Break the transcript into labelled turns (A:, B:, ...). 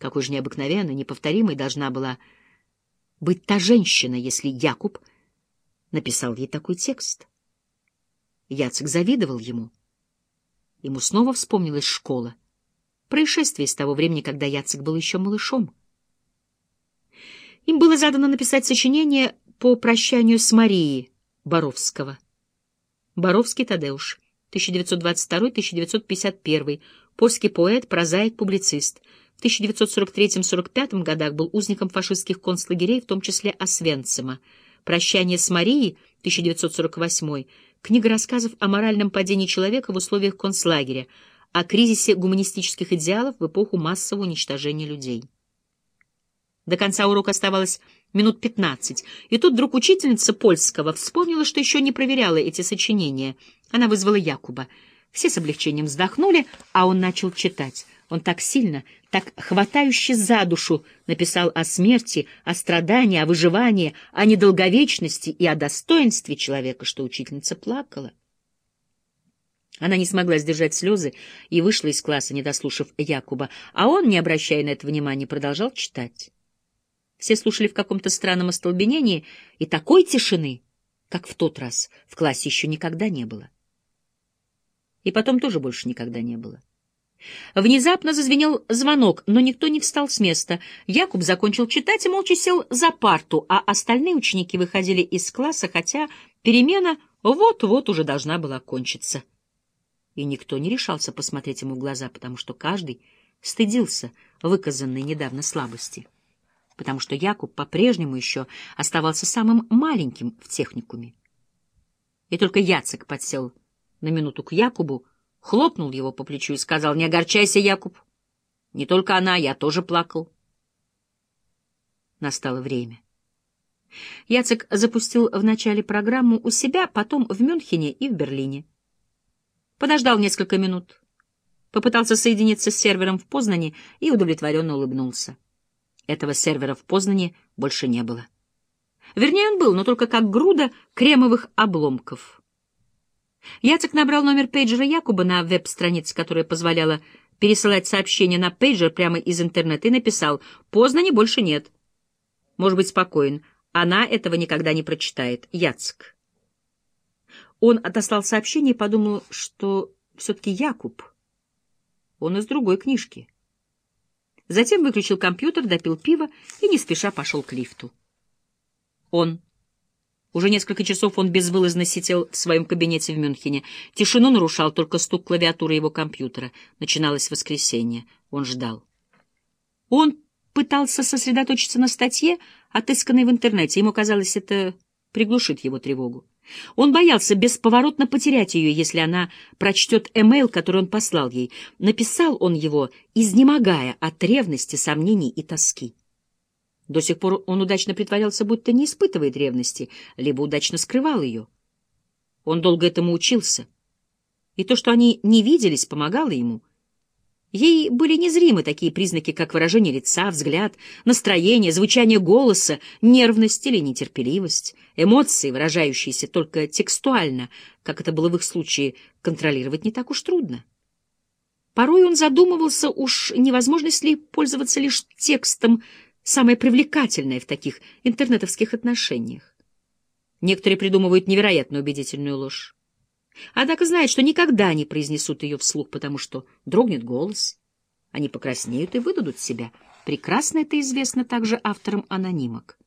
A: Какой же необыкновенной, неповторимой должна была быть та женщина, если Якуб написал ей такой текст. Яцек завидовал ему. Ему снова вспомнилась школа. Происшествие с того времени, когда Яцек был еще малышом. Им было задано написать сочинение по прощанию с Марией Боровского. Боровский Тадеуш, 1922-1951, польский поэт, прозаик, публицист. В 1943-45 годах был узником фашистских концлагерей, в том числе Освенцима. «Прощание с Марией» 1948 книга рассказов о моральном падении человека в условиях концлагеря, о кризисе гуманистических идеалов в эпоху массового уничтожения людей. До конца урока оставалось минут пятнадцать, и тут вдруг учительница польского вспомнила, что еще не проверяла эти сочинения. Она вызвала Якуба. Все с облегчением вздохнули, а он начал читать. Он так сильно, так хватающе за душу написал о смерти, о страдании, о выживании, о недолговечности и о достоинстве человека, что учительница плакала. Она не смогла сдержать слезы и вышла из класса, не дослушав Якуба, а он, не обращая на это внимания, продолжал читать. Все слушали в каком-то странном остолбенении, и такой тишины, как в тот раз, в классе еще никогда не было. И потом тоже больше никогда не было. Внезапно зазвенел звонок, но никто не встал с места. Якуб закончил читать и молча сел за парту, а остальные ученики выходили из класса, хотя перемена вот-вот уже должна была кончиться. И никто не решался посмотреть ему в глаза, потому что каждый стыдился выказанной недавно слабости, потому что Якуб по-прежнему еще оставался самым маленьким в техникуме. И только Яцек подсел на минуту к Якубу, хлопнул его по плечу и сказал, «Не огорчайся, Якуб. Не только она, я тоже плакал». Настало время. Яцек запустил в начале программу у себя, потом в Мюнхене и в Берлине. Подождал несколько минут, попытался соединиться с сервером в Познане и удовлетворенно улыбнулся. Этого сервера в Познане больше не было. Вернее, он был, но только как груда кремовых обломков — Яцек набрал номер пейджера Якуба на веб-странице, которая позволяла пересылать сообщения на пейджер прямо из интернета, и написал «Познани больше нет». Можешь быть спокоен, она этого никогда не прочитает. Яцек. Он отослал сообщение и подумал, что все-таки Якуб. Он из другой книжки. Затем выключил компьютер, допил пиво и не спеша пошел к лифту. Он уже несколько часов он безвылазно сидел в своем кабинете в Мюнхене. Тишину нарушал только стук клавиатуры его компьютера. Начиналось воскресенье. Он ждал. Он пытался сосредоточиться на статье, отысканной в интернете. Ему казалось, это приглушит его тревогу. Он боялся бесповоротно потерять ее, если она прочтет эмейл, который он послал ей. Написал он его, изнемогая от ревности, сомнений и тоски. До сих пор он удачно притворялся, будто не испытывает ревности, либо удачно скрывал ее. Он долго этому учился. И то, что они не виделись, помогало ему. Ей были незримы такие признаки, как выражение лица, взгляд, настроение, звучание голоса, нервность или нетерпеливость, эмоции, выражающиеся только текстуально, как это было в их случае, контролировать не так уж трудно. Порой он задумывался, уж невозможность ли пользоваться лишь текстом, самое привлекательное в таких интернетовских отношениях. Некоторые придумывают невероятно убедительную ложь. Однако знают, что никогда не произнесут ее вслух, потому что дрогнет голос. Они покраснеют и выдадут себя. Прекрасно это известно также авторам анонимок.